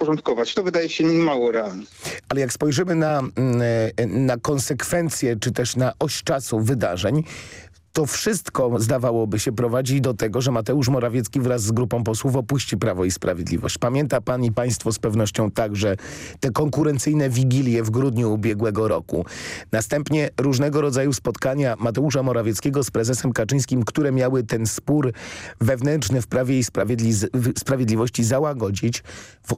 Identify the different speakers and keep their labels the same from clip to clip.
Speaker 1: podporządkować. To wydaje się mało realne.
Speaker 2: Ale jak spojrzymy na, mm, e, na konsekwencje, czy też na oś czasu wydarzeń, to wszystko zdawałoby się prowadzić do tego, że Mateusz Morawiecki wraz z grupą posłów opuści Prawo i Sprawiedliwość. Pamięta pan i państwo z pewnością także te konkurencyjne wigilie w grudniu ubiegłego roku. Następnie różnego rodzaju spotkania Mateusza Morawieckiego z prezesem Kaczyńskim, które miały ten spór wewnętrzny w Prawie i Sprawiedli Sprawiedliwości załagodzić. W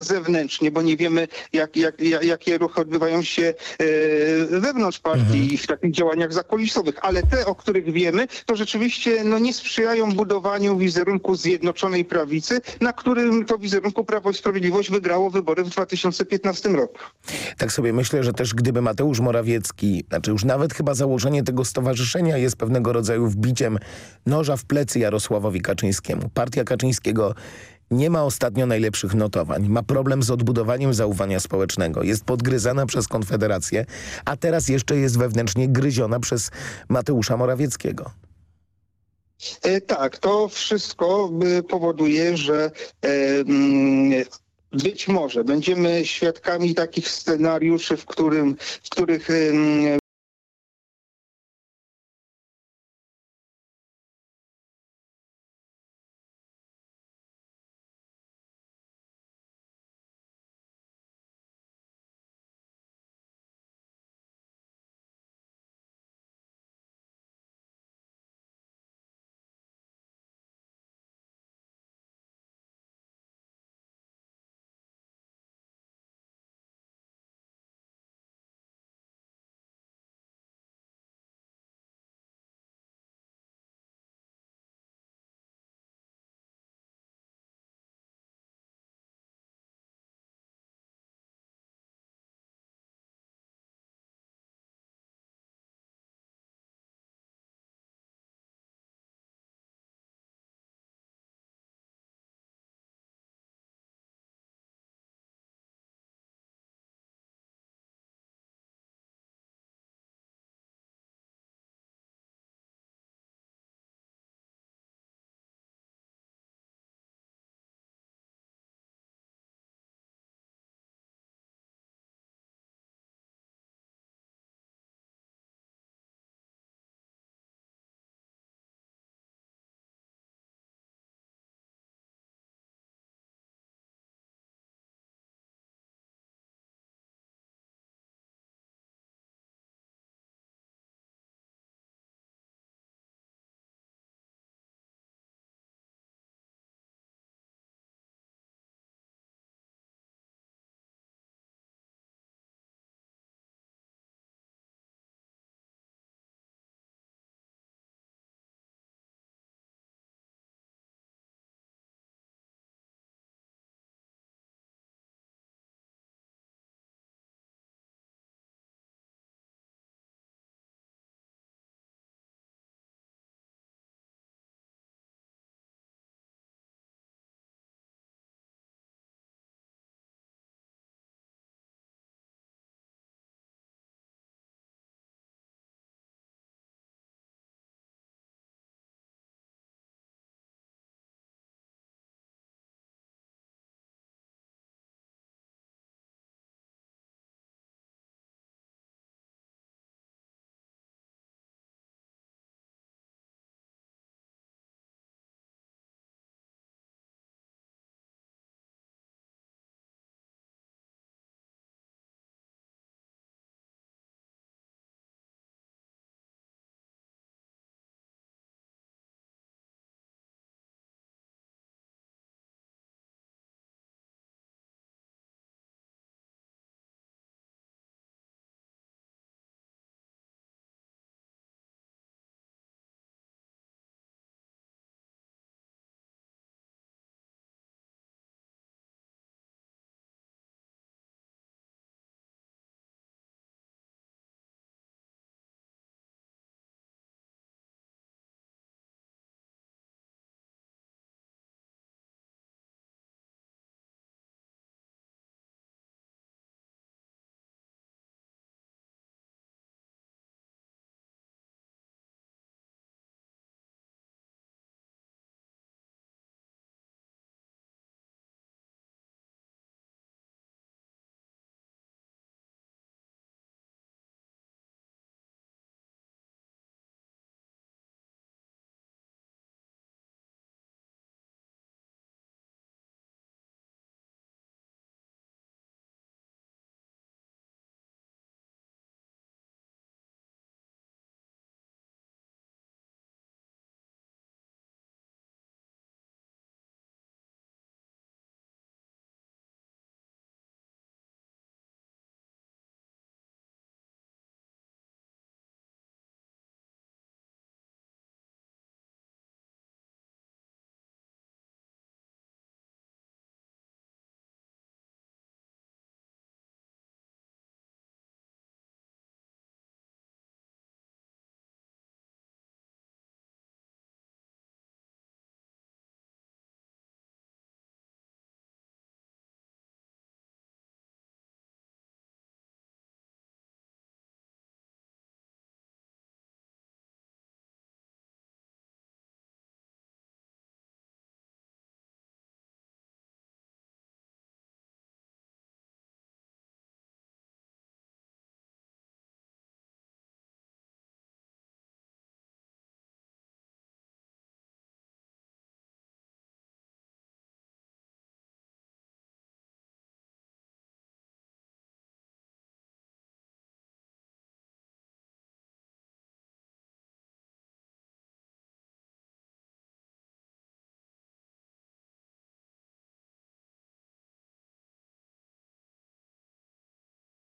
Speaker 1: zewnętrznie, bo nie wiemy, jak, jak, jak, jakie ruchy odbywają się e, wewnątrz partii i w takich działaniach zakulisowych. Ale te, o których wiemy, to rzeczywiście no, nie sprzyjają budowaniu wizerunku Zjednoczonej Prawicy, na którym to wizerunku Prawo i Sprawiedliwość wygrało wybory w 2015 roku.
Speaker 2: Tak sobie myślę, że też gdyby Mateusz Morawiecki, znaczy już nawet chyba założenie tego stowarzyszenia jest pewnego rodzaju wbiciem noża w plecy Jarosławowi Kaczyńskiemu. Partia Kaczyńskiego nie ma ostatnio najlepszych notowań. Ma problem z odbudowaniem zaufania społecznego. Jest podgryzana przez Konfederację, a teraz jeszcze jest wewnętrznie gryziona przez Mateusza Morawieckiego.
Speaker 1: E, tak, to wszystko y, powoduje, że e, mm, być może będziemy świadkami takich scenariuszy, w, którym, w których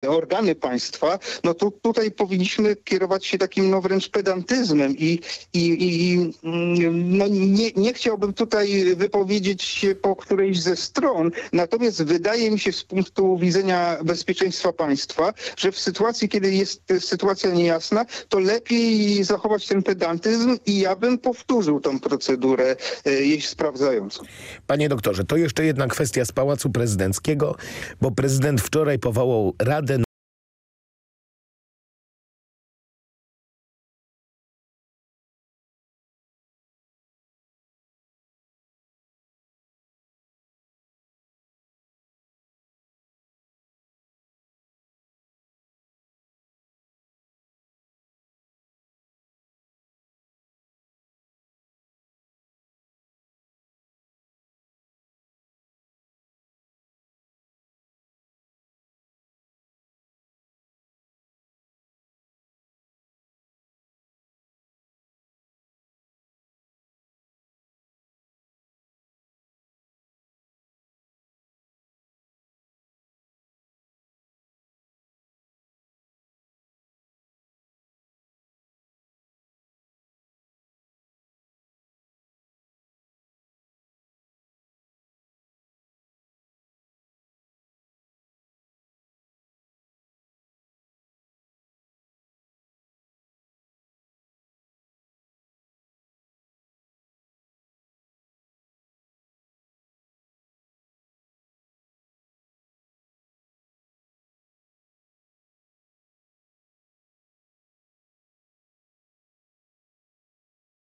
Speaker 1: organy państwa, no to tutaj powinniśmy kierować się takim no wręcz pedantyzmem i, i, i mm, no nie, nie chciałbym tutaj wypowiedzieć się po którejś ze stron, natomiast wydaje mi się z punktu widzenia bezpieczeństwa państwa, że w sytuacji, kiedy jest sytuacja niejasna, to lepiej zachować ten pedantyzm i ja bym powtórzył tą procedurę e, jej sprawdzającą.
Speaker 2: Panie doktorze, to jeszcze jedna kwestia z Pałacu Prezydenckiego, bo prezydent wczoraj powołał Radę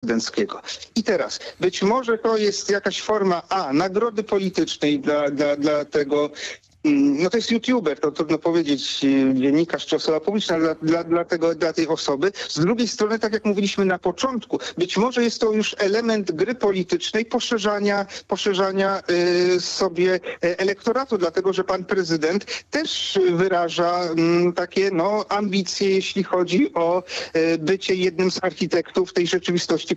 Speaker 1: prezydenckiego. I teraz, być może to jest jakaś forma A, nagrody politycznej dla, dla, dla tego, no to jest youtuber, to trudno powiedzieć, y, dziennikarz czy osoba publiczna dla, dla, dla, tego, dla tej osoby. Z drugiej strony, tak jak mówiliśmy na początku, być może jest to już element gry politycznej, poszerzania, poszerzania y, sobie e, elektoratu, dlatego że pan prezydent też wyraża mm, takie no, ambicje, jeśli chodzi o e, bycie jednym z architektów tej rzeczywistości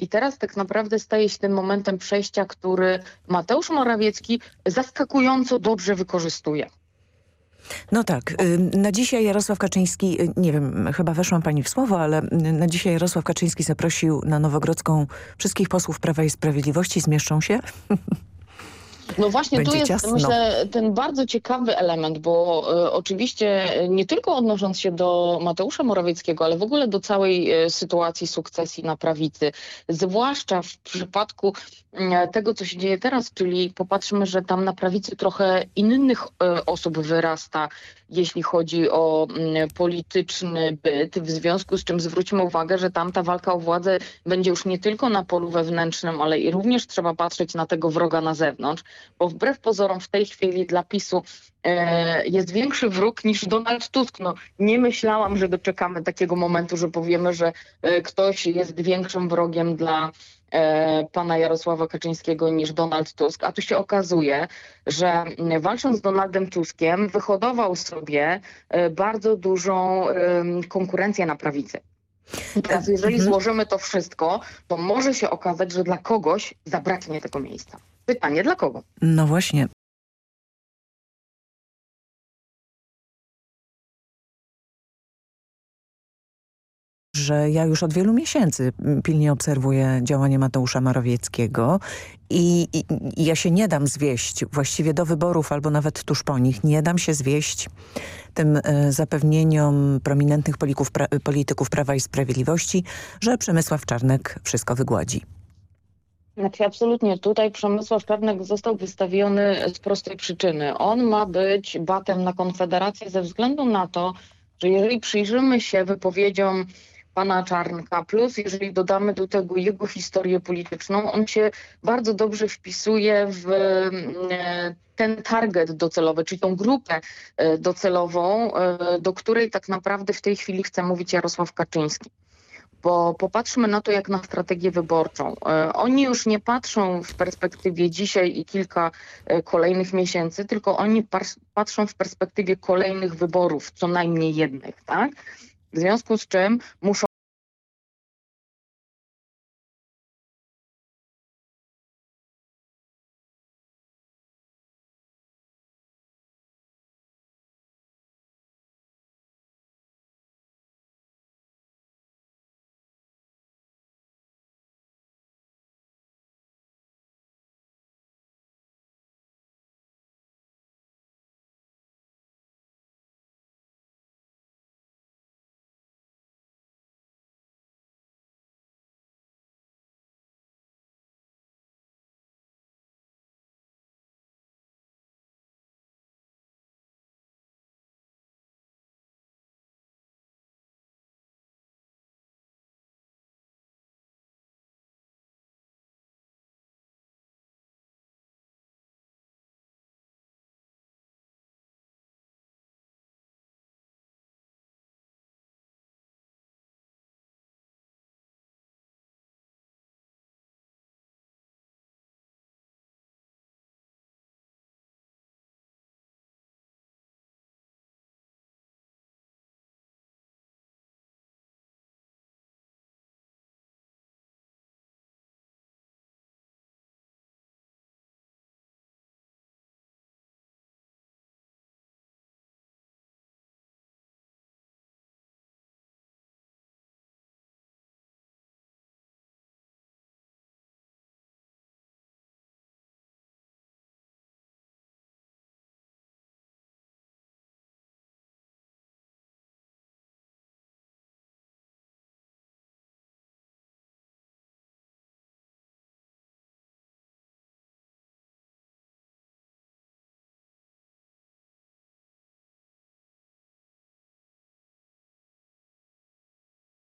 Speaker 3: I teraz tak naprawdę staje się tym momentem przejścia, który Mateusz Morawiecki zaskakująco dobrze wykorzystuje.
Speaker 4: No tak, y, na dzisiaj Jarosław Kaczyński, y, nie wiem, chyba weszłam pani w słowo, ale y, na dzisiaj Jarosław Kaczyński zaprosił na Nowogrodzką wszystkich posłów Prawa i Sprawiedliwości. Zmieszczą się?
Speaker 3: No właśnie
Speaker 4: Będzie
Speaker 3: tu jest,
Speaker 4: ciasno.
Speaker 3: myślę, ten bardzo ciekawy element, bo e, oczywiście e, nie tylko odnosząc się do Mateusza Morawieckiego, ale w ogóle do całej e, sytuacji sukcesji na prawicy, zwłaszcza w przypadku tego, co się dzieje teraz, czyli popatrzmy, że tam na prawicy trochę innych osób wyrasta, jeśli chodzi o mm, polityczny byt, w związku z czym zwróćmy uwagę, że tam ta walka o władzę będzie już nie tylko na polu wewnętrznym, ale i również trzeba patrzeć na tego wroga na zewnątrz, bo wbrew pozorom w tej chwili dla PiSu e, jest większy wróg niż Donald Tusk. No, nie myślałam, że doczekamy takiego momentu, że powiemy, że e, ktoś jest większym wrogiem dla pana Jarosława Kaczyńskiego niż Donald Tusk, a tu się okazuje, że walcząc z Donaldem Tuskiem wyhodował sobie e, bardzo dużą konkurencję na prawicy. Teraz jeżeli
Speaker 4: Mhm.
Speaker 3: złożymy to wszystko, to może się okazać, że dla kogoś zabraknie tego miejsca. Pytanie dla kogo?
Speaker 4: No właśnie. Że ja już od wielu miesięcy mm, pilnie obserwuję działanie Mateusza Morawieckiego i, i, i ja się nie dam zwieść właściwie do wyborów albo nawet tuż po nich. Nie dam się zwieść tym e, zapewnieniom prominentnych polityków, pra, polityków Prawa i Sprawiedliwości, że Przemysław Czarnek wszystko wygładzi.
Speaker 3: Znaczy absolutnie. Tutaj Przemysław Czarnek został wystawiony z prostej przyczyny. On ma być batem na Konfederację ze względu na to, że jeżeli przyjrzymy się wypowiedziom pana Czarnka, plus jeżeli dodamy do tego jego historię polityczną, on się bardzo dobrze wpisuje w e, ten target docelowy, czyli tą grupę e, docelową, e, do której tak naprawdę w tej chwili chce mówić Jarosław Kaczyński bo popatrzmy na to jak na strategię wyborczą. Oni już nie patrzą w perspektywie dzisiaj i kilka kolejnych miesięcy, tylko oni patrzą w perspektywie kolejnych wyborów, co najmniej jednych, tak? W związku z czym muszą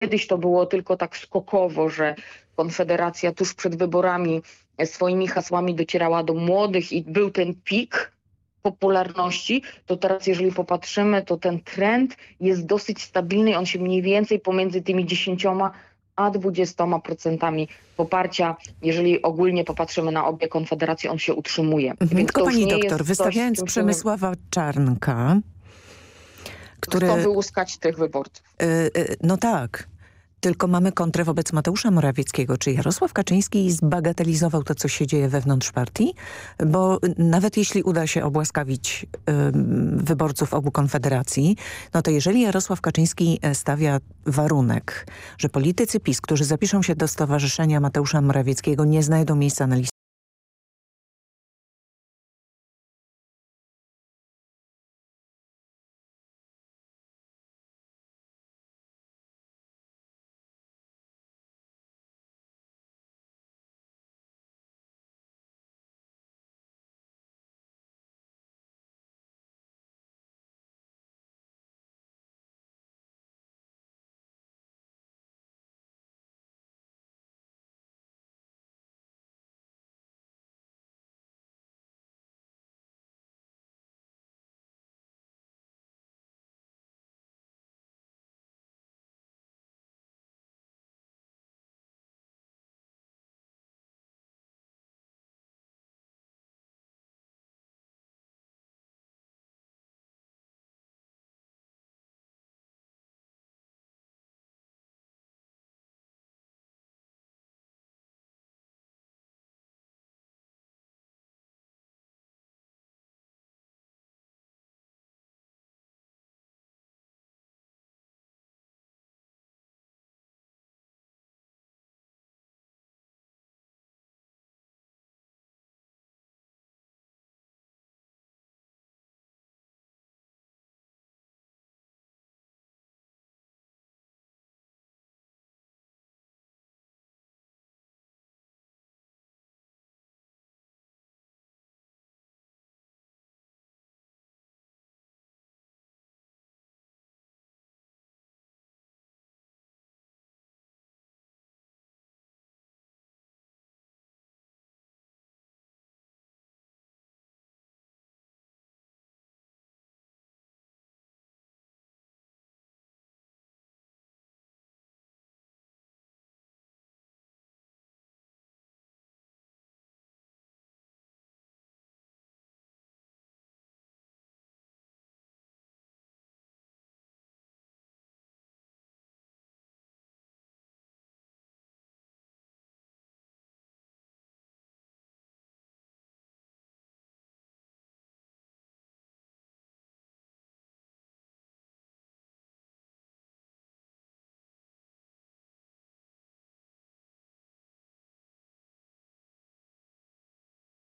Speaker 3: Kiedyś to było tylko tak skokowo, że Konfederacja tuż przed wyborami swoimi hasłami docierała do młodych i był ten pik popularności, to teraz jeżeli popatrzymy, to ten trend jest dosyć stabilny i on się mniej więcej pomiędzy tymi 10 a 20 procentami poparcia, jeżeli ogólnie popatrzymy na obie konfederacje, on się utrzymuje.
Speaker 4: Mhm.
Speaker 3: Więc
Speaker 4: Tylko pani doktor,
Speaker 3: coś,
Speaker 4: wystawiając
Speaker 3: się
Speaker 4: Przemysława Czarnka, który...
Speaker 3: Kto by uskać tych wyborców?
Speaker 4: Y, y, No tak. Tylko mamy kontrę wobec Mateusza Morawieckiego. Czy Jarosław Kaczyński zbagatelizował to, co się dzieje wewnątrz partii? Bo nawet jeśli uda się obłaskawić ym, wyborców obu konfederacji, no to jeżeli Jarosław Kaczyński e, stawia warunek, że politycy PiS, którzy zapiszą się do Stowarzyszenia Mateusza Morawieckiego nie znajdą miejsca na liście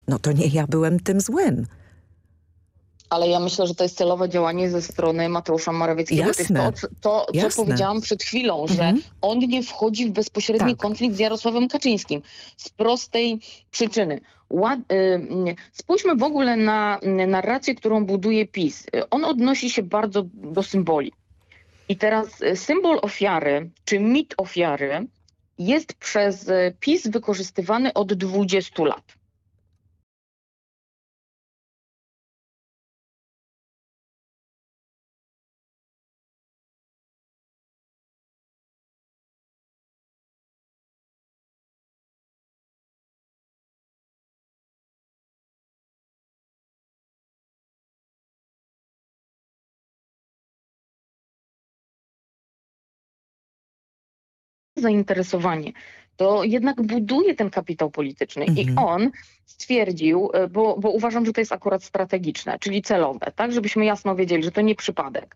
Speaker 4: No to nie ja byłem tym złym.
Speaker 3: Ale ja myślę, że to jest celowe działanie ze strony Mateusza Morawieckiego.
Speaker 4: Jasne.
Speaker 3: To to, co
Speaker 4: Jasne.
Speaker 3: powiedziałam przed chwilą,
Speaker 4: Mhm.
Speaker 3: że on nie wchodzi w bezpośredni
Speaker 4: Tak.
Speaker 3: konflikt z Jarosławem Kaczyńskim. Z prostej przyczyny. Ład, y, y, spójrzmy w ogóle na y, narrację, którą buduje PiS. On odnosi się bardzo do symboli. I teraz symbol ofiary, czy mit ofiary jest przez PiS wykorzystywany od 20 lat. Zainteresowanie, to jednak buduje ten kapitał polityczny. I
Speaker 4: Mhm.
Speaker 3: on stwierdził, e, bo, bo uważam, że to jest akurat strategiczne, czyli celowe, tak, żebyśmy jasno wiedzieli, że to nie przypadek,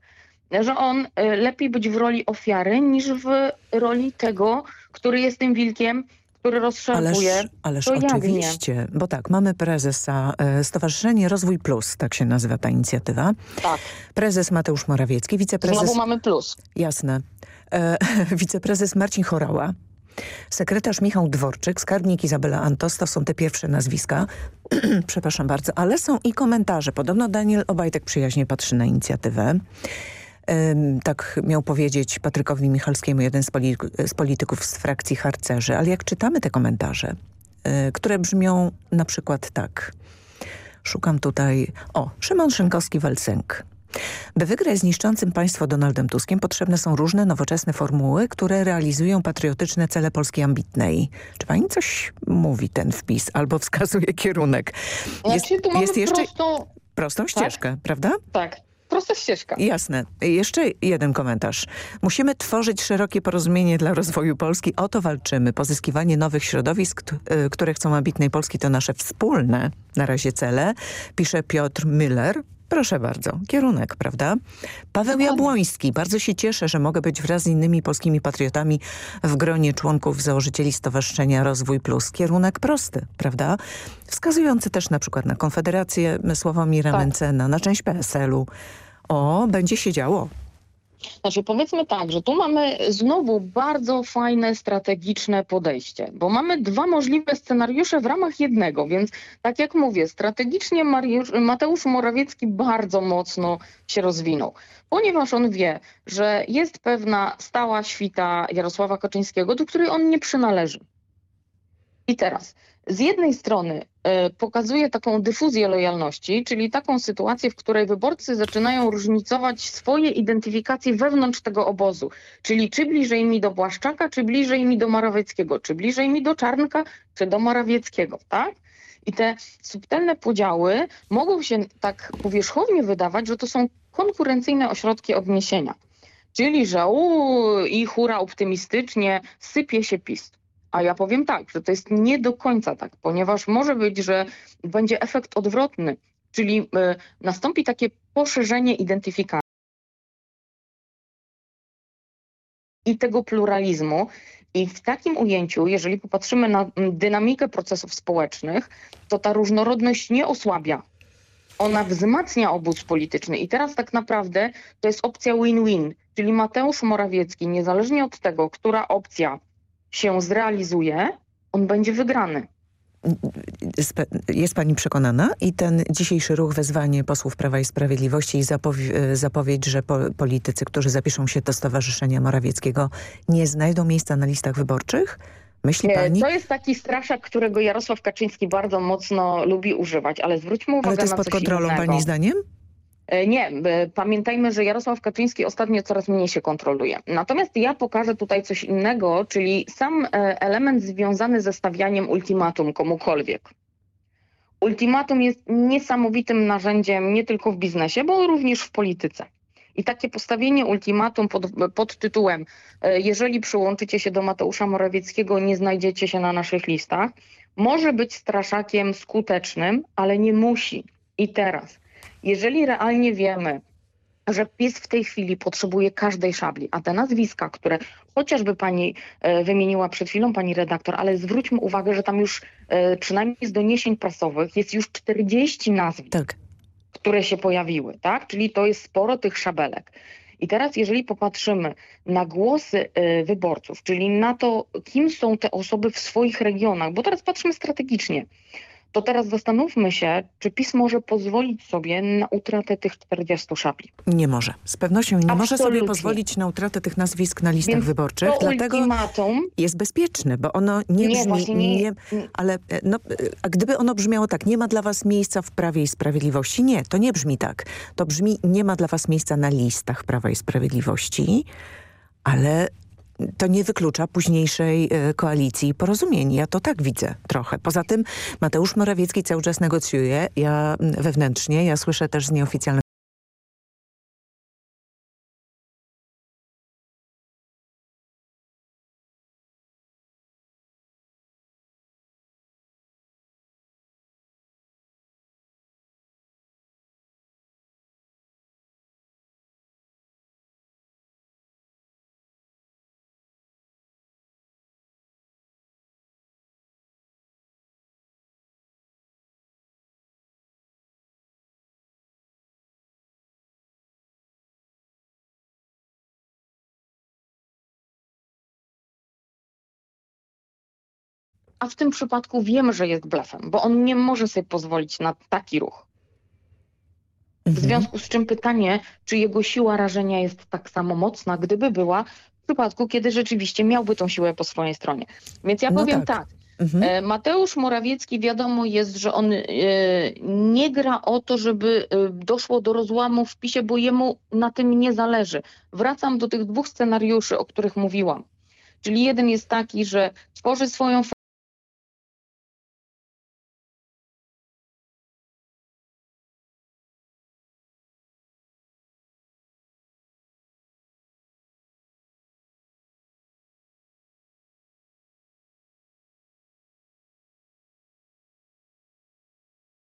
Speaker 3: że on e, lepiej być w roli ofiary niż w roli tego, który jest tym wilkiem, który rozszarpuje.
Speaker 4: Ależ, ależ
Speaker 3: to
Speaker 4: oczywiście, bo tak, mamy prezesa e, Stowarzyszenie Rozwój Plus, tak się nazywa ta inicjatywa.
Speaker 3: Tak,
Speaker 4: Prezes Mateusz Morawiecki, wiceprezes...
Speaker 3: znowu mamy plus.
Speaker 4: Jasne. E, wiceprezes Marcin Chorała, sekretarz Michał Dworczyk, skarbnik Izabela Antos, to są te pierwsze nazwiska. Przepraszam bardzo, ale są i komentarze. Podobno Daniel Obajtek przyjaźnie patrzy na inicjatywę. Tak miał powiedzieć Patrykowi Michalskiemu, jeden z, z polityków z frakcji harcerzy. Ale jak czytamy te komentarze, y, które brzmią na przykład tak. Szukam tutaj... O, Szymon Szynkowski-Welsenk. By wygrać z niszczącym państwo Donaldem Tuskiem potrzebne są różne nowoczesne formuły, które realizują patriotyczne cele Polski ambitnej. Czy pani coś mówi ten wpis albo wskazuje kierunek? Jest,
Speaker 3: Znaczy, tu mamy
Speaker 4: jest jeszcze
Speaker 3: prostą,
Speaker 4: prostą ścieżkę, prawda?
Speaker 3: tak, prosta ścieżka.
Speaker 4: Jasne. Jeszcze jeden komentarz. Musimy tworzyć szerokie porozumienie dla rozwoju Polski. O to walczymy. Pozyskiwanie nowych środowisk, y, które chcą ambitnej Polski, to nasze wspólne na razie cele, pisze Piotr Müller. Proszę bardzo, kierunek, prawda? Paweł
Speaker 3: Dokładnie.
Speaker 4: Jabłoński. Bardzo się cieszę, że mogę być wraz z innymi polskimi patriotami w gronie członków założycieli Stowarzyszenia Rozwój Plus. Kierunek prosty, prawda? Wskazujący też na przykład na Konfederację Sławomira
Speaker 3: Tak.
Speaker 4: Mencena, na część PSL-u. O, będzie się działo.
Speaker 3: Znaczy powiedzmy tak, że tu mamy znowu bardzo fajne strategiczne podejście, bo mamy dwa możliwe scenariusze w ramach jednego, więc tak jak mówię, strategicznie Mariusz, Mateusz Morawiecki bardzo mocno się rozwinął, ponieważ on wie, że jest pewna stała świta Jarosława Kaczyńskiego, do której on nie przynależy. I teraz, z jednej strony e, pokazuje taką dyfuzję lojalności, czyli taką sytuację, w której wyborcy zaczynają różnicować swoje identyfikacje wewnątrz tego obozu. Czyli czy bliżej mi do Błaszczaka, czy bliżej mi do Morawieckiego, czy bliżej mi do Czarnka, czy do Morawieckiego, tak? I te subtelne podziały mogą się tak powierzchownie wydawać, że to są konkurencyjne ośrodki odniesienia. Czyli, że u, i hura optymistycznie sypie się PiS. A ja powiem tak, że to jest nie do końca tak, ponieważ może być, że będzie efekt odwrotny, czyli y, nastąpi takie poszerzenie identyfikacji i tego pluralizmu. I w takim ujęciu, jeżeli popatrzymy na dynamikę procesów społecznych, to ta różnorodność nie osłabia. Ona wzmacnia obóz polityczny. I teraz tak naprawdę to jest opcja win-win, czyli Mateusz Morawiecki, niezależnie od tego, która opcja się zrealizuje, on będzie wygrany.
Speaker 4: Jest pani przekonana i ten dzisiejszy ruch, wezwanie posłów Prawa i Sprawiedliwości i zapowi- e, zapowiedź, że po politycy, którzy zapiszą się do Stowarzyszenia Morawieckiego nie znajdą miejsca na listach wyborczych? Myśli
Speaker 3: Nie,
Speaker 4: pani?
Speaker 3: To jest taki straszak, którego Jarosław Kaczyński bardzo mocno lubi używać, ale zwróćmy uwagę
Speaker 4: Ale to jest
Speaker 3: na
Speaker 4: pod
Speaker 3: coś
Speaker 4: kontrolą
Speaker 3: innego.
Speaker 4: pani zdaniem?
Speaker 3: E, Nie, e, pamiętajmy, że Jarosław Kaczyński ostatnio coraz mniej się kontroluje. Natomiast ja pokażę tutaj coś innego, czyli sam e, element związany ze stawianiem ultimatum komukolwiek. Ultimatum jest niesamowitym narzędziem nie tylko w biznesie, bo również w polityce. I takie postawienie ultimatum pod, pod tytułem jeżeli przyłączycie się do Mateusza Morawieckiego, nie znajdziecie się na naszych listach, może być straszakiem skutecznym, ale nie musi. I teraz, jeżeli realnie wiemy, że PiS w tej chwili potrzebuje każdej szabli, a te nazwiska, które chociażby pani e, wymieniła przed chwilą, pani redaktor, ale zwróćmy uwagę, że tam już e, przynajmniej z doniesień prasowych jest już 40 nazwisk
Speaker 4: Tak.
Speaker 3: które się pojawiły, tak? Czyli to jest sporo tych szabelek. I teraz, jeżeli popatrzymy na głosy y, wyborców, czyli na to, kim są te osoby w swoich regionach, bo teraz patrzymy strategicznie, to teraz zastanówmy się, czy PiS może pozwolić sobie na utratę tych 40 szabli.
Speaker 4: Nie może. Z pewnością nie może sobie
Speaker 3: Absolutnie.
Speaker 4: pozwolić na utratę tych nazwisk na listach
Speaker 3: Więc
Speaker 4: wyborczych, dlatego
Speaker 3: ultimatum,
Speaker 4: jest bezpieczne, bo ono nie
Speaker 3: Nie,
Speaker 4: brzmi...
Speaker 3: nie-
Speaker 4: nie, ale e, no, e, a gdyby ono brzmiało tak, nie ma dla was miejsca w Prawie i Sprawiedliwości, nie, to nie brzmi tak. To brzmi, nie ma dla was miejsca na listach Prawa i Sprawiedliwości, ale to nie wyklucza późniejszej e, koalicji porozumień. Ja to tak widzę trochę. Poza tym Mateusz Morawiecki cały czas negocjuje, ja m, wewnętrznie, ja słyszę też z nieoficjalnych
Speaker 3: a w tym przypadku wiemy, że jest blefem, bo on nie może sobie pozwolić na taki ruch. W
Speaker 4: Mhm.
Speaker 3: związku z czym pytanie, czy jego siła rażenia jest tak samo mocna, gdyby była w przypadku, kiedy rzeczywiście miałby tą siłę po swojej stronie. Więc ja
Speaker 4: No
Speaker 3: powiem
Speaker 4: tak.
Speaker 3: tak.
Speaker 4: Mhm.
Speaker 3: e, Mateusz Morawiecki wiadomo jest, że on e, nie gra o to, żeby e, doszło do rozłamu w PiSie, bo jemu na tym nie zależy. Wracam do tych dwóch scenariuszy, o których mówiłam. Czyli jeden jest taki, że tworzy swoją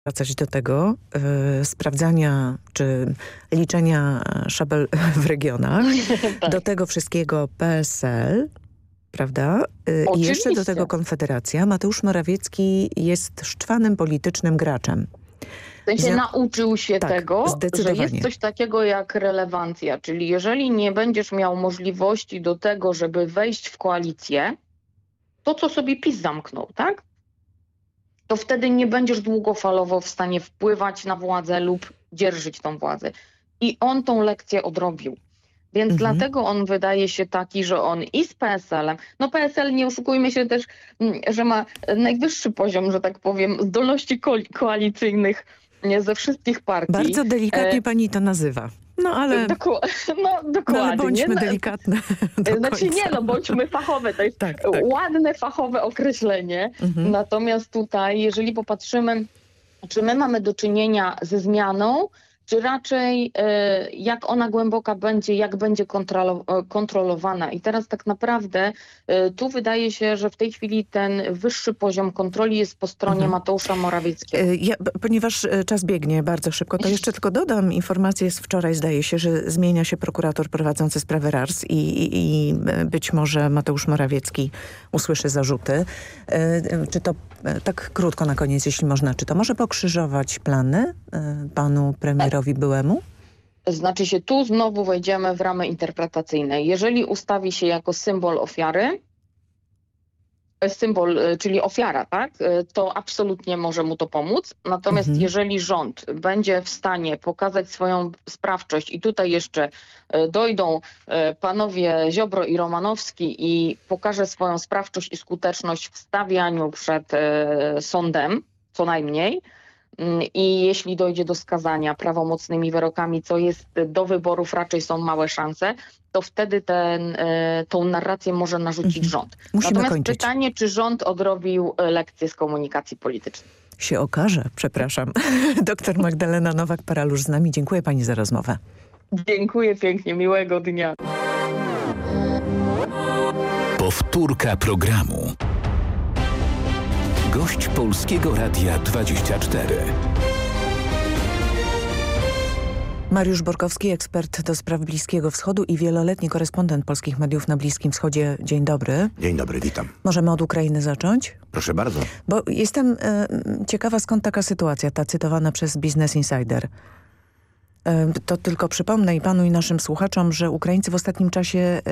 Speaker 4: wracać do tego y, sprawdzania czy liczenia szabel w regionach.
Speaker 3: Tak.
Speaker 4: Do tego wszystkiego PSL, prawda? Y, I jeszcze do tego Konfederacja. Mateusz Morawiecki jest szczwanym politycznym graczem.
Speaker 3: W sensie nauczył się
Speaker 4: tak,
Speaker 3: tego, że jest coś takiego jak relewancja, czyli jeżeli nie będziesz miał możliwości do tego, żeby wejść w koalicję, to co sobie PiS zamknął, tak? To wtedy nie będziesz długofalowo w stanie wpływać na władzę lub dzierżyć tą władzę. I on tą lekcję odrobił. Więc
Speaker 4: Mhm.
Speaker 3: dlatego on wydaje się taki, że on i z PSL-em, no PSL nie oszukujmy się też, mm, że ma najwyższy poziom, że tak powiem, zdolności ko koalicyjnych nie, ze wszystkich partii.
Speaker 4: Bardzo delikatnie
Speaker 3: E,
Speaker 4: pani to nazywa. No ale,
Speaker 3: Doku- no,
Speaker 4: no,
Speaker 3: dokładnie.
Speaker 4: ale bądźmy
Speaker 3: No,
Speaker 4: delikatne do
Speaker 3: Znaczy
Speaker 4: końca.
Speaker 3: nie, no bądźmy fachowe, to jest
Speaker 4: Tak, tak.
Speaker 3: ładne fachowe określenie.
Speaker 4: Mhm.
Speaker 3: Natomiast tutaj, jeżeli popatrzymy, czy my mamy do czynienia ze zmianą, czy raczej e, jak ona głęboka będzie, jak będzie e, kontrolowana. I teraz tak naprawdę e, tu wydaje się, że w tej chwili ten wyższy poziom kontroli jest po stronie
Speaker 4: Mhm.
Speaker 3: Mateusza Morawieckiego.
Speaker 4: Y, Ja, ponieważ y, czas biegnie bardzo szybko, to jeszcze tylko dodam informację z wczoraj, zdaje się, że zmienia się prokurator prowadzący sprawę RARS i, i, i y, być może Mateusz Morawiecki usłyszy zarzuty. Y, y, Czy to, y, tak krótko na koniec, jeśli można, czy to może pokrzyżować plany y, panu premierowi byłemu?
Speaker 3: Znaczy się tu znowu wejdziemy w ramy interpretacyjne. Jeżeli ustawi się jako symbol ofiary, e, symbol, e, czyli ofiara, tak, e, to absolutnie może mu to pomóc. Natomiast
Speaker 4: Mhm.
Speaker 3: jeżeli rząd będzie w stanie pokazać swoją sprawczość i tutaj jeszcze dojdą panowie Ziobro i Romanowski i pokaże swoją sprawczość i skuteczność w stawianiu przed sądem, co najmniej, I jeśli dojdzie do skazania prawomocnymi wyrokami, co jest do wyborów raczej są małe szanse, to wtedy ten, e, tą narrację może narzucić
Speaker 4: Mhm.
Speaker 3: rząd.
Speaker 4: Musimy
Speaker 3: Natomiast
Speaker 4: kończyć.
Speaker 3: pytanie, czy rząd odrobił e, lekcję z komunikacji politycznej?
Speaker 4: Się okaże, przepraszam. Doktor Magdalena Nowak-Paralusz z nami. Dziękuję pani za rozmowę.
Speaker 3: Dziękuję pięknie, miłego dnia.
Speaker 5: Powtórka programu. Gość Polskiego Radia 24.
Speaker 4: Mariusz Borkowski, ekspert do spraw Bliskiego Wschodu i wieloletni korespondent polskich mediów na Bliskim Wschodzie. Dzień dobry.
Speaker 6: Dzień dobry, witam.
Speaker 4: Możemy od Ukrainy zacząć?
Speaker 6: Proszę bardzo.
Speaker 4: Bo jestem e, ciekawa, skąd taka sytuacja, ta cytowana przez Business Insider. E, to tylko przypomnę i panu i naszym słuchaczom, że Ukraińcy w ostatnim czasie e,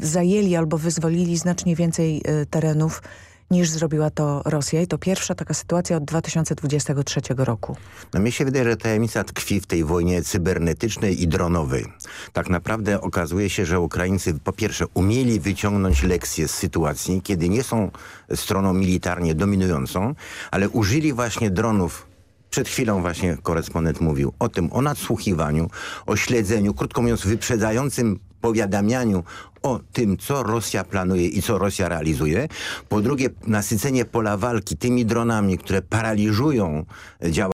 Speaker 4: zajęli albo wyzwolili znacznie więcej e, terenów niż zrobiła to Rosja. I to pierwsza taka sytuacja od 2023 roku.
Speaker 6: No mnie się wydaje, że tajemnica tkwi w tej wojnie cybernetycznej i dronowej. Tak naprawdę okazuje się, że Ukraińcy po pierwsze umieli wyciągnąć lekcje z sytuacji, kiedy nie są stroną militarnie dominującą, ale użyli właśnie dronów przed chwilą właśnie korespondent mówił o tym, o nadsłuchiwaniu, o śledzeniu, krótko mówiąc wyprzedzającym powiadamianiu o tym, co Rosja planuje i co Rosja realizuje. Po drugie, nasycenie pola walki tymi dronami, które paraliżują działania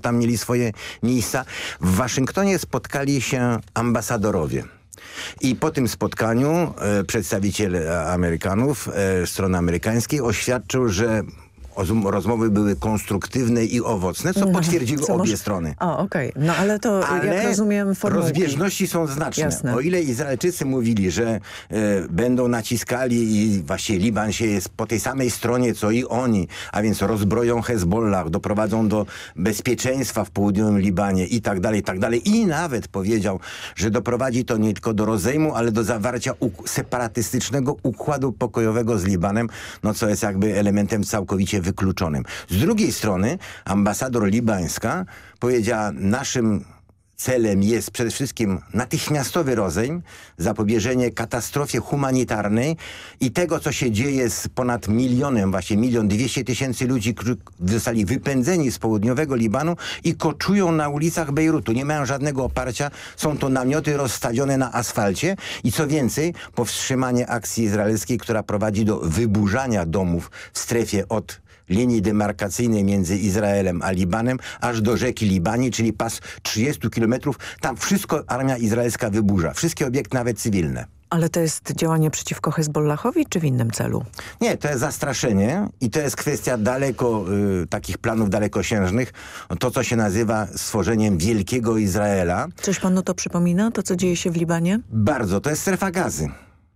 Speaker 6: tam mieli swoje miejsca. W Waszyngtonie spotkali się ambasadorowie. I po tym spotkaniu e, przedstawiciel e, Amerykanów, e, strony amerykańskiej oświadczył, że rozmowy były konstruktywne i owocne, co potwierdziły
Speaker 4: Co
Speaker 6: obie
Speaker 4: może-
Speaker 6: strony.
Speaker 4: O, okej. No ale to,
Speaker 6: Ale
Speaker 4: jak rozumiem, formułki.
Speaker 6: rozbieżności są znaczne.
Speaker 4: Jasne.
Speaker 6: O ile Izraelczycy mówili, że e, będą naciskali i właśnie Liban się jest po tej samej stronie, co i oni, a więc rozbroją Hezbollah, doprowadzą do bezpieczeństwa w południowym Libanie i tak dalej, i tak dalej. I nawet powiedział, że doprowadzi to nie tylko do rozejmu, ale do zawarcia uk- separatystycznego układu pokojowego z Libanem, no co jest jakby elementem całkowicie wykluczonym. Z drugiej strony ambasador libańska powiedziała, naszym celem jest przede wszystkim natychmiastowy rozejm, zapobieżenie katastrofie humanitarnej i tego, co się dzieje z ponad milionem, właśnie milion dwieście tysięcy ludzi, którzy zostali wypędzeni z południowego Libanu i koczują na ulicach Bejrutu. Nie mają żadnego oparcia. Są to namioty rozstawione na asfalcie i co więcej, powstrzymanie akcji izraelskiej, która prowadzi do wyburzania domów w strefie od linii demarkacyjnej między Izraelem a Libanem, aż do rzeki Libani, czyli pas 30 kilometrów. Tam wszystko armia izraelska wyburza. Wszystkie obiekty, nawet cywilne.
Speaker 4: Ale to jest działanie przeciwko Hezbollahowi, czy w innym celu?
Speaker 6: Nie, to jest zastraszenie i to jest kwestia daleko, y, takich planów dalekosiężnych. To, co się nazywa stworzeniem Wielkiego Izraela.
Speaker 4: Coś panu to przypomina, to co dzieje się w Libanie?
Speaker 6: Bardzo, to jest strefa gazy.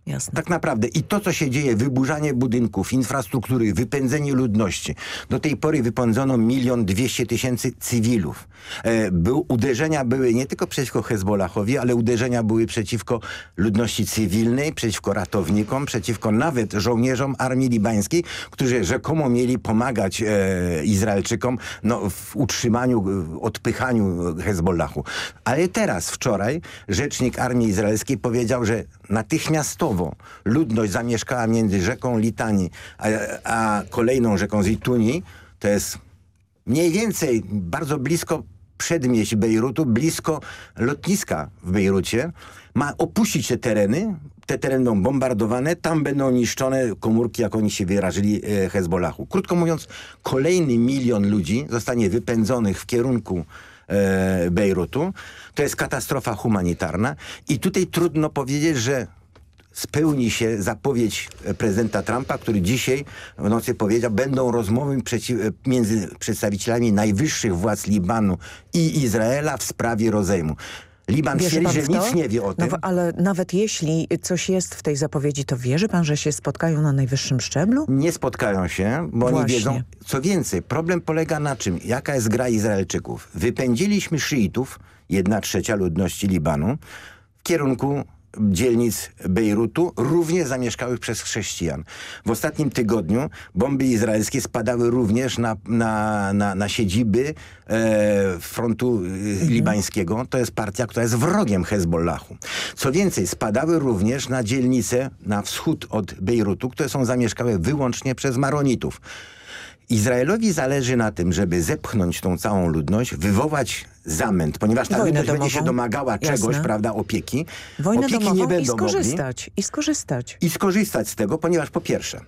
Speaker 4: Jasne.
Speaker 6: Tak naprawdę. I to, co się dzieje, wyburzanie budynków, infrastruktury, wypędzenie ludności. Do tej pory wypędzono milion dwieście tysięcy cywilów. E, był, uderzenia były nie tylko przeciwko Hezbollahowi, ale uderzenia były przeciwko ludności cywilnej, przeciwko ratownikom, przeciwko nawet żołnierzom armii libańskiej, którzy rzekomo mieli pomagać e, Izraelczykom no, w utrzymaniu, w odpychaniu Hezbollahu. Ale teraz, wczoraj, rzecznik armii izraelskiej powiedział, że natychmiastowo ludność zamieszkała między rzeką Litani a, a kolejną rzeką Zituni, to jest mniej więcej bardzo blisko przedmieść Bejrutu, blisko lotniska w Bejrucie, ma opuścić te tereny, te tereny będą bombardowane, tam będą niszczone komórki, jak oni się wyrażyli, e, Hezbollahu. Krótko mówiąc, kolejny milion ludzi zostanie wypędzonych w kierunku Bejrutu. To jest katastrofa humanitarna i tutaj trudno powiedzieć, że spełni się zapowiedź e, prezydenta Trumpa, który dzisiaj w nocy powiedział, będą rozmowy przeciw, e, między przedstawicielami najwyższych władz Libanu i Izraela w sprawie rozejmu. Liban
Speaker 4: Wierzy
Speaker 6: twierdzi, że nic nie wie o
Speaker 4: No,
Speaker 6: tym.
Speaker 4: w- ale nawet jeśli coś jest w tej zapowiedzi, to wierzy pan, że się spotkają na najwyższym szczeblu?
Speaker 6: Nie spotkają się, bo oni
Speaker 4: Właśnie.
Speaker 6: wiedzą. Co więcej, problem polega na czym? Jaka jest gra Izraelczyków? Wypędziliśmy szyitów, jedna trzecia ludności Libanu, w kierunku dzielnic Bejrutu, również zamieszkałych przez chrześcijan. W ostatnim tygodniu bomby izraelskie spadały również na, na, na, na siedziby e, frontu e, libańskiego. To jest partia, która jest wrogiem Hezbollahu. Co więcej, spadały również na dzielnice na wschód od Bejrutu, które są zamieszkałe wyłącznie przez Maronitów. Izraelowi zależy na tym, żeby zepchnąć tą całą ludność, wywołać zamęt, ponieważ ta
Speaker 4: Wojnę
Speaker 6: ludność będzie się domagała czegoś,
Speaker 4: Jasne.
Speaker 6: prawda, opieki.
Speaker 4: Wojnę
Speaker 6: Opieki nie
Speaker 4: domową i
Speaker 6: będą mogli
Speaker 4: skorzystać. I skorzystać.
Speaker 6: i skorzystać z tego, ponieważ po pierwsze,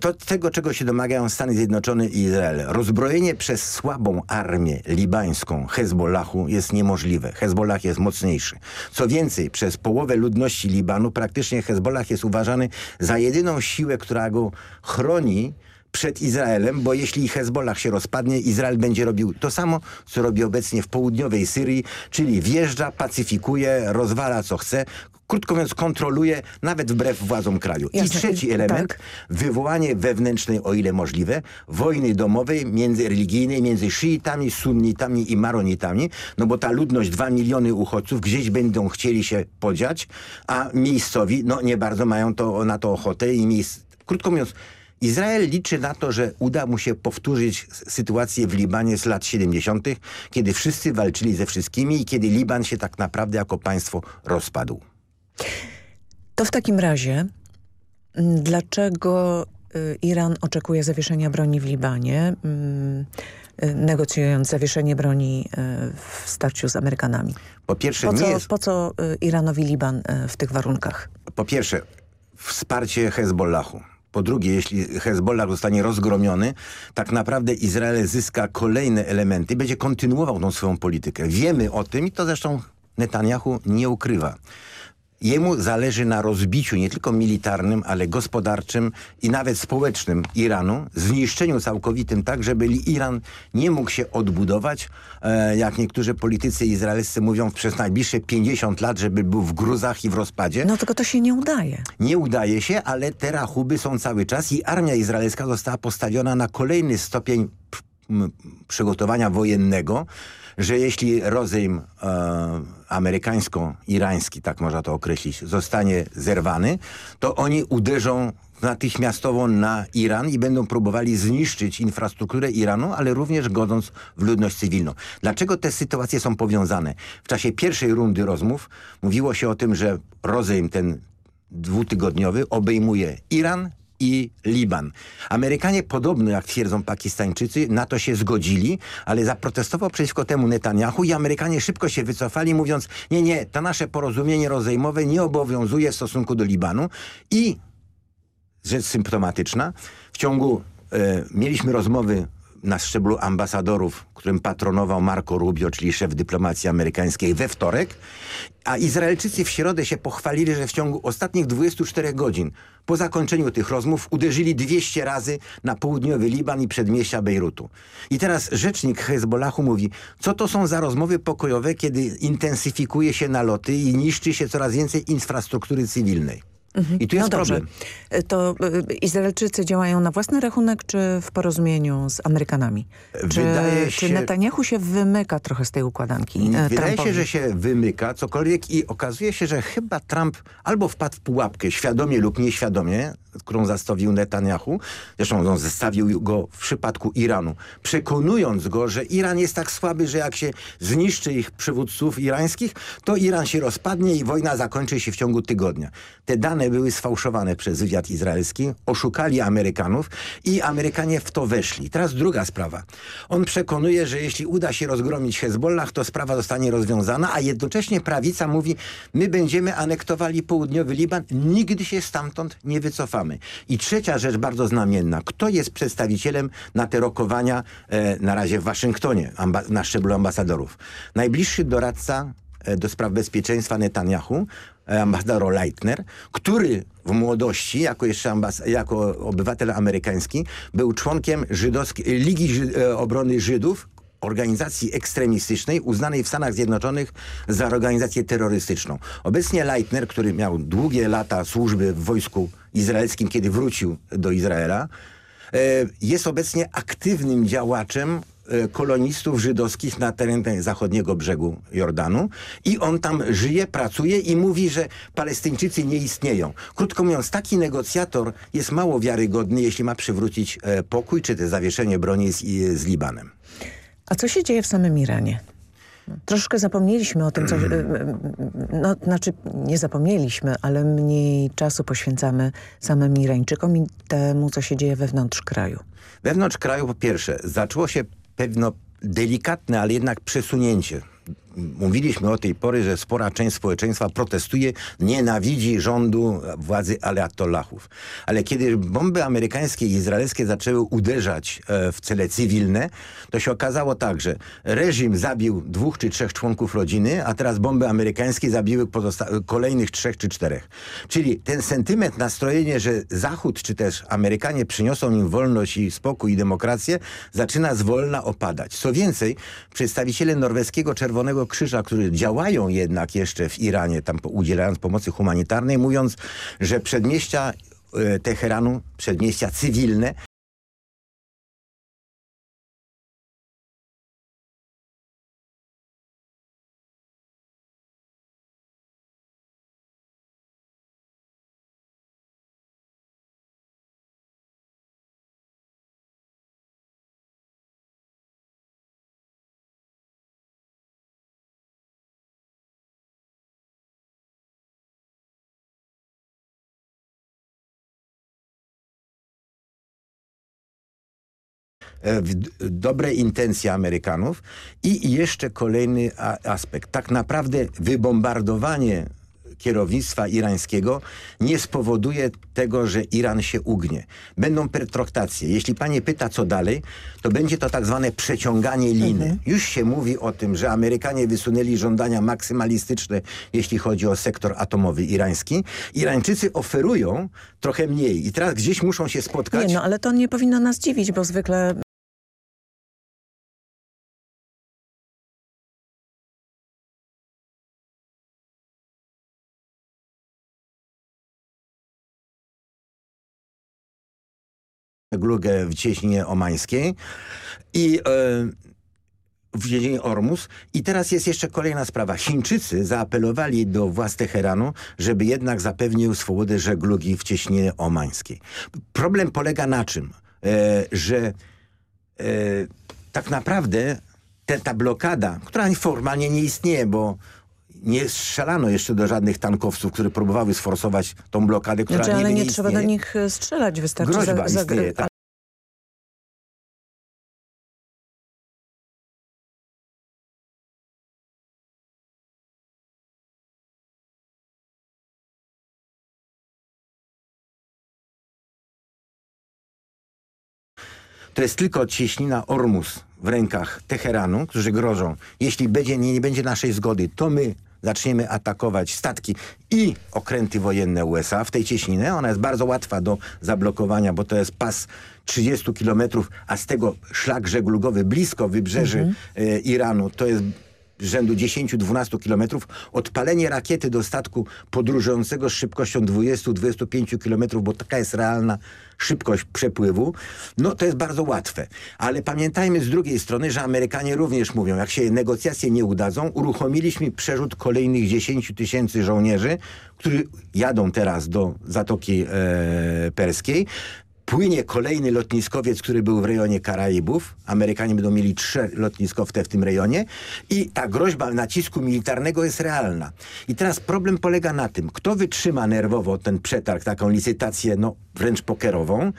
Speaker 6: to tego, czego się domagają Stany Zjednoczone i Izrael, rozbrojenie przez słabą armię libańską Hezbollahu jest niemożliwe. Hezbollah jest mocniejszy. Co więcej, przez połowę ludności Libanu praktycznie Hezbollah jest uważany za jedyną siłę, która go chroni przed Izraelem, bo jeśli Hezbollah się rozpadnie, Izrael będzie robił to samo, co robi obecnie w południowej Syrii, czyli wjeżdża, pacyfikuje, rozwala co chce, krótko mówiąc kontroluje, nawet wbrew władzom kraju. I
Speaker 4: Jasne,
Speaker 6: trzeci
Speaker 4: i-
Speaker 6: element,
Speaker 4: tak.
Speaker 6: wywołanie wewnętrznej, o ile możliwe, wojny domowej, międzyreligijnej, między szyitami, sunnitami i maronitami, no bo ta ludność, dwa miliony uchodźców, gdzieś będą chcieli się podziać, a miejscowi, no nie bardzo mają to, na to ochotę i miejsc... Krótko mówiąc, Izrael liczy na to, że uda mu się powtórzyć sytuację w Libanie z lat 70., kiedy wszyscy walczyli ze wszystkimi i kiedy Liban się tak naprawdę jako państwo rozpadł.
Speaker 4: To w takim razie, mm, dlaczego y, Iran oczekuje zawieszenia broni w Libanie, mm, y, negocjując zawieszenie broni y, w starciu z Amerykanami?
Speaker 6: Po pierwsze,
Speaker 4: Po
Speaker 6: nie
Speaker 4: co,
Speaker 6: jest...
Speaker 4: po co Iranowi Liban w tych warunkach?
Speaker 6: Po pierwsze, wsparcie Hezbollahu. Po drugie, jeśli Hezbollah zostanie rozgromiony, tak naprawdę Izrael zyska kolejne elementy i będzie kontynuował tą swoją politykę. Wiemy o tym i to zresztą Netanyahu nie ukrywa. Jemu zależy na rozbiciu nie tylko militarnym, ale gospodarczym i nawet społecznym Iranu, zniszczeniu całkowitym tak, żeby Iran nie mógł się odbudować, e, jak niektórzy politycy izraelscy mówią, przez najbliższe 50 lat, żeby był w gruzach i w rozpadzie.
Speaker 4: No tylko to się nie udaje.
Speaker 6: Nie udaje się, ale te rachuby są cały czas i armia izraelska została postawiona na kolejny stopień przygotowania wojennego, że jeśli rozejm e, amerykańsko-irański, tak można to określić, zostanie zerwany, to oni uderzą natychmiastowo na Iran i będą próbowali zniszczyć infrastrukturę Iranu, ale również godząc w ludność cywilną. Dlaczego te sytuacje są powiązane? W czasie pierwszej rundy rozmów mówiło się o tym, że rozejm ten dwutygodniowy obejmuje Iran i Liban. Amerykanie podobno, jak twierdzą Pakistańczycy, na to się zgodzili, ale zaprotestował przeciwko temu Netanyahu i Amerykanie szybko się wycofali, mówiąc, nie, nie, to nasze porozumienie rozejmowe nie obowiązuje w stosunku do Libanu i rzecz symptomatyczna. W ciągu, e, mieliśmy rozmowy na szczeblu ambasadorów, którym patronował Marco Rubio, czyli szef dyplomacji amerykańskiej we wtorek, a Izraelczycy w środę się pochwalili, że w ciągu ostatnich 24 godzin po zakończeniu tych rozmów uderzyli 200 razy na południowy Liban i przedmieścia Bejrutu. I teraz rzecznik Hezbollahu mówi, co to są za rozmowy pokojowe, kiedy intensyfikuje się naloty i niszczy się coraz więcej infrastruktury cywilnej. I tu jest
Speaker 4: no
Speaker 6: problem.
Speaker 4: To y, Izraelczycy działają na własny rachunek, czy w porozumieniu z Amerykanami? Czy,
Speaker 6: Wydaje
Speaker 4: czy
Speaker 6: się-
Speaker 4: Netanyahu się wymyka trochę z tej układanki? e,
Speaker 6: Wydaje
Speaker 4: Trumpowi?
Speaker 6: się, że się wymyka cokolwiek i okazuje się, że chyba Trump albo wpadł w pułapkę, świadomie lub nieświadomie, którą zastawił Netanyahu. Zresztą on zestawił go w przypadku Iranu, przekonując go, że Iran jest tak słaby, że jak się zniszczy ich przywódców irańskich, to Iran się rozpadnie i wojna zakończy się w ciągu tygodnia. Te dane były sfałszowane przez wywiad izraelski, oszukali Amerykanów i Amerykanie w to weszli. Teraz druga sprawa. On przekonuje, że jeśli uda się rozgromić Hezbollah, to sprawa zostanie rozwiązana, a jednocześnie prawica mówi, my będziemy anektowali południowy Liban, nigdy się stamtąd nie wycofamy. I trzecia rzecz bardzo znamienna. Kto jest przedstawicielem na te rokowania e, na razie w Waszyngtonie, na szczeblu ambasadorów? Najbliższy doradca e, do spraw bezpieczeństwa Netanyahu, ambasador Leitner, który w młodości, jako jeszcze ambas- jako obywatel amerykański, był członkiem żydowskiej, Ligi Ży e, Obrony Żydów, organizacji ekstremistycznej uznanej w Stanach Zjednoczonych za organizację terrorystyczną. Obecnie Leitner, który miał długie lata służby w wojsku izraelskim, kiedy wrócił do Izraela, e, jest obecnie aktywnym działaczem e, kolonistów żydowskich na terenie zachodniego brzegu Jordanu i on tam żyje, pracuje i mówi, że Palestyńczycy nie istnieją. Krótko mówiąc, taki negocjator jest mało wiarygodny, jeśli ma przywrócić e, pokój czy też zawieszenie broni z, z Libanem.
Speaker 4: A co się dzieje w samym Iranie? Troszkę zapomnieliśmy o tym, co... y, No, znaczy, nie zapomnieliśmy, ale mniej czasu poświęcamy samym Irańczykom i temu, co się dzieje wewnątrz kraju.
Speaker 6: Wewnątrz kraju po pierwsze zaczęło się pewno delikatne, ale jednak przesunięcie. Mówiliśmy o tej pory, że spora część społeczeństwa protestuje, nienawidzi rządu władzy aleatollahów. Ale kiedy bomby amerykańskie i izraelskie zaczęły uderzać e, w cele cywilne, to się okazało tak, że reżim zabił dwóch czy trzech członków rodziny, a teraz bomby amerykańskie zabiły kolejnych trzech czy czterech. Czyli ten sentyment, nastrojenie, że Zachód czy też Amerykanie przyniosą im wolność i spokój i demokrację, zaczyna zwolna opadać. Co więcej, przedstawiciele norweskiego Czerwonego Krzyża, którzy działają jednak jeszcze w Iranie, tam udzielając pomocy humanitarnej, mówiąc, że przedmieścia e, Teheranu, przedmieścia cywilne dobre intencje Amerykanów i jeszcze kolejny aspekt. Tak naprawdę wybombardowanie kierownictwa irańskiego nie spowoduje tego, że Iran się ugnie. Będą pertraktacje. Jeśli pani pyta, co dalej, to będzie to tak zwane przeciąganie liny. Już się mówi o tym, że Amerykanie wysunęli żądania maksymalistyczne, jeśli chodzi o sektor atomowy irański. Irańczycy oferują trochę mniej i teraz gdzieś muszą się spotkać.
Speaker 4: Nie, no ale to nie powinno nas dziwić, bo zwykle
Speaker 6: glugę w cieśninie omańskiej i e, w dziedzinie Ormus. I teraz jest jeszcze kolejna sprawa. Chińczycy zaapelowali do władz Teheranu, żeby jednak zapewnił swobodę żeglugi w cieśninie omańskiej. Problem polega na czym? E, że e, tak naprawdę te, ta blokada, która formalnie nie istnieje, bo nie strzelano jeszcze do żadnych tankowców, które próbowały sforsować tą blokadę, która
Speaker 4: znaczy, ale
Speaker 6: niby
Speaker 4: nie,
Speaker 6: nie
Speaker 4: trzeba do nich strzelać, wystarczy
Speaker 6: Groźba
Speaker 4: za, za,
Speaker 6: istnieje, tak. To jest tylko cieśnina Ormus w rękach Teheranu, którzy grożą. Jeśli będzie, nie, nie będzie naszej zgody, to my zaczniemy atakować statki i okręty wojenne USA w tej cieśninie. Ona jest bardzo łatwa do zablokowania, bo to jest pas 30 kilometrów, a z tego szlak żeglugowy blisko wybrzeży e, Iranu. To jest rzędu 10-12 kilometrów. Odpalenie rakiety do statku podróżującego z szybkością 20-25 kilometrów, bo taka jest realna szybkość przepływu, no to jest bardzo łatwe. Ale pamiętajmy z drugiej strony, że Amerykanie również mówią, jak się negocjacje nie udadzą, uruchomiliśmy przerzut kolejnych 10 tysięcy żołnierzy, którzy jadą teraz do Zatoki e, Perskiej. Płynie kolejny lotniskowiec, który był w rejonie Karaibów. Amerykanie będą mieli trzy lotniskowce w tym rejonie i ta groźba nacisku militarnego jest realna. I teraz problem polega na tym, kto wytrzyma nerwowo ten przetarg, taką licytację, no wręcz pokerową.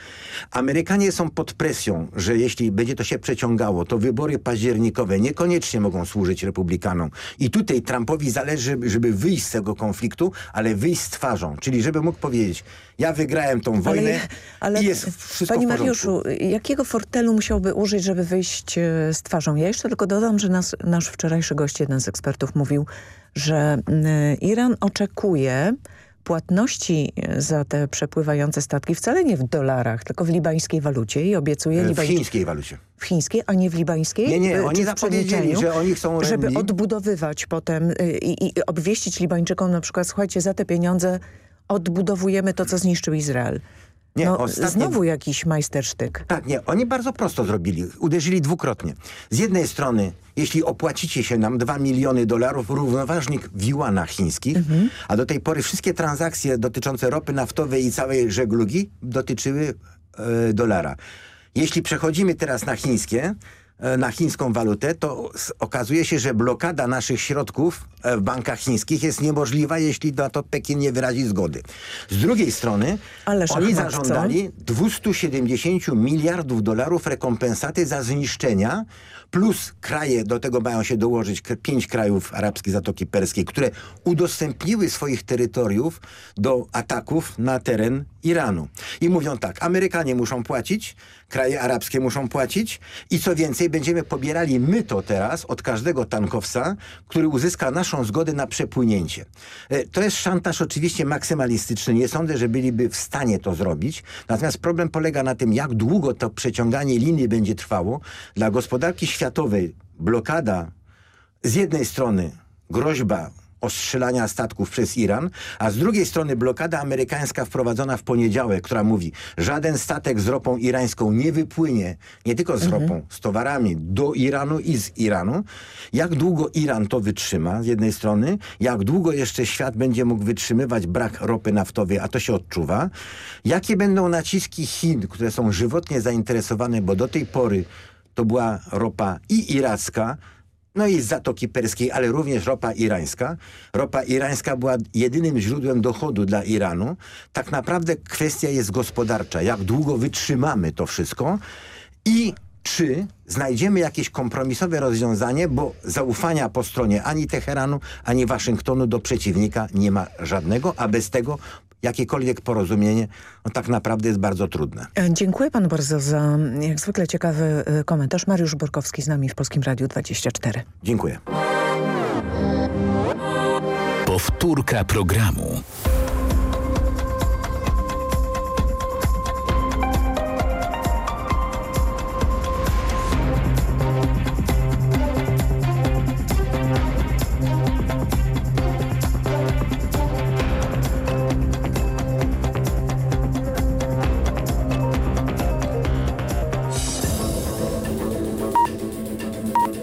Speaker 6: Amerykanie są pod presją, że jeśli będzie to się przeciągało, to wybory październikowe niekoniecznie mogą służyć republikanom. I tutaj Trumpowi zależy, żeby wyjść z tego konfliktu, ale wyjść z twarzą. Czyli żeby mógł powiedzieć, ja wygrałem tą wojnę
Speaker 4: Ale, ale
Speaker 6: i jest wszystko
Speaker 4: Panie
Speaker 6: w.
Speaker 4: Mariuszu, jakiego fortelu musiałby użyć, żeby wyjść e, z twarzą? Ja jeszcze tylko dodam, że nas, nasz wczorajszy gość, jeden z ekspertów mówił, że Iran oczekuje płatności e, za te przepływające statki wcale nie w dolarach, tylko w libańskiej walucie i obiecuje
Speaker 6: W
Speaker 4: libańskiej
Speaker 6: chińskiej walucie.
Speaker 4: w chińskiej, a nie w libańskiej?
Speaker 6: Nie, nie, oni
Speaker 4: w
Speaker 6: zapowiedzieli, że oni chcą
Speaker 4: Żeby
Speaker 6: rembli.
Speaker 4: odbudowywać potem i, i obwieścić Libańczykom na przykład, słuchajcie, za te pieniądze odbudowujemy to, co zniszczył Izrael.
Speaker 6: Nie,
Speaker 4: no,
Speaker 6: ostatnie-
Speaker 4: Znowu jakiś majstersztyk.
Speaker 6: Tak, nie, oni bardzo prosto zrobili. Uderzyli dwukrotnie. Z jednej strony, jeśli opłacicie się nam 2 miliony dolarów, równoważnik w juanach chińskich, a do tej pory wszystkie transakcje dotyczące ropy naftowej i całej żeglugi dotyczyły e, dolara. Jeśli przechodzimy teraz na chińskie, na chińską walutę, to okazuje się, że blokada naszych środków e, w bankach chińskich jest niemożliwa, jeśli na to Pekin nie wyrazi zgody. Z drugiej strony, oni zażądali 270 miliardów dolarów rekompensaty za zniszczenia, plus kraje, do tego mają się dołożyć pięć krajów arabskiej Zatoki Perskiej, które udostępniły swoich terytoriów do ataków na teren Iranu. I mówią tak, Amerykanie muszą płacić, kraje arabskie muszą płacić i co więcej, będziemy pobierali my to teraz od każdego tankowca, który uzyska naszą zgodę na przepłynięcie. E, To jest szantaż oczywiście maksymalistyczny. Nie sądzę, że byliby w stanie to zrobić. Natomiast problem polega na tym, jak długo to przeciąganie linii będzie trwało. Dla gospodarki światowej blokada z jednej strony groźba ostrzelania statków przez Iran, a z drugiej strony blokada amerykańska wprowadzona w poniedziałek, która mówi, żaden statek z ropą irańską nie wypłynie, nie tylko z ropą, z towarami do Iranu i z Iranu. Jak długo Iran to wytrzyma z jednej strony, jak długo jeszcze świat będzie mógł wytrzymywać brak ropy naftowej, a to się odczuwa. Jakie będą naciski Chin, które są żywotnie zainteresowane, bo do tej pory to była ropa i iracka, no i z Zatoki Perskiej, ale również ropa irańska. Ropa irańska była jedynym źródłem dochodu dla Iranu. Tak naprawdę kwestia jest gospodarcza. Jak długo wytrzymamy to wszystko i czy znajdziemy jakieś kompromisowe rozwiązanie, bo zaufania po stronie ani Teheranu, ani Waszyngtonu do przeciwnika nie ma żadnego, a bez tego jakiekolwiek porozumienie no, tak naprawdę jest bardzo trudne.
Speaker 4: E, Dziękuję panu bardzo za jak zwykle ciekawy e, komentarz. Mariusz Borkowski z nami w Polskim Radiu 24.
Speaker 6: Dziękuję.
Speaker 5: Powtórka programu.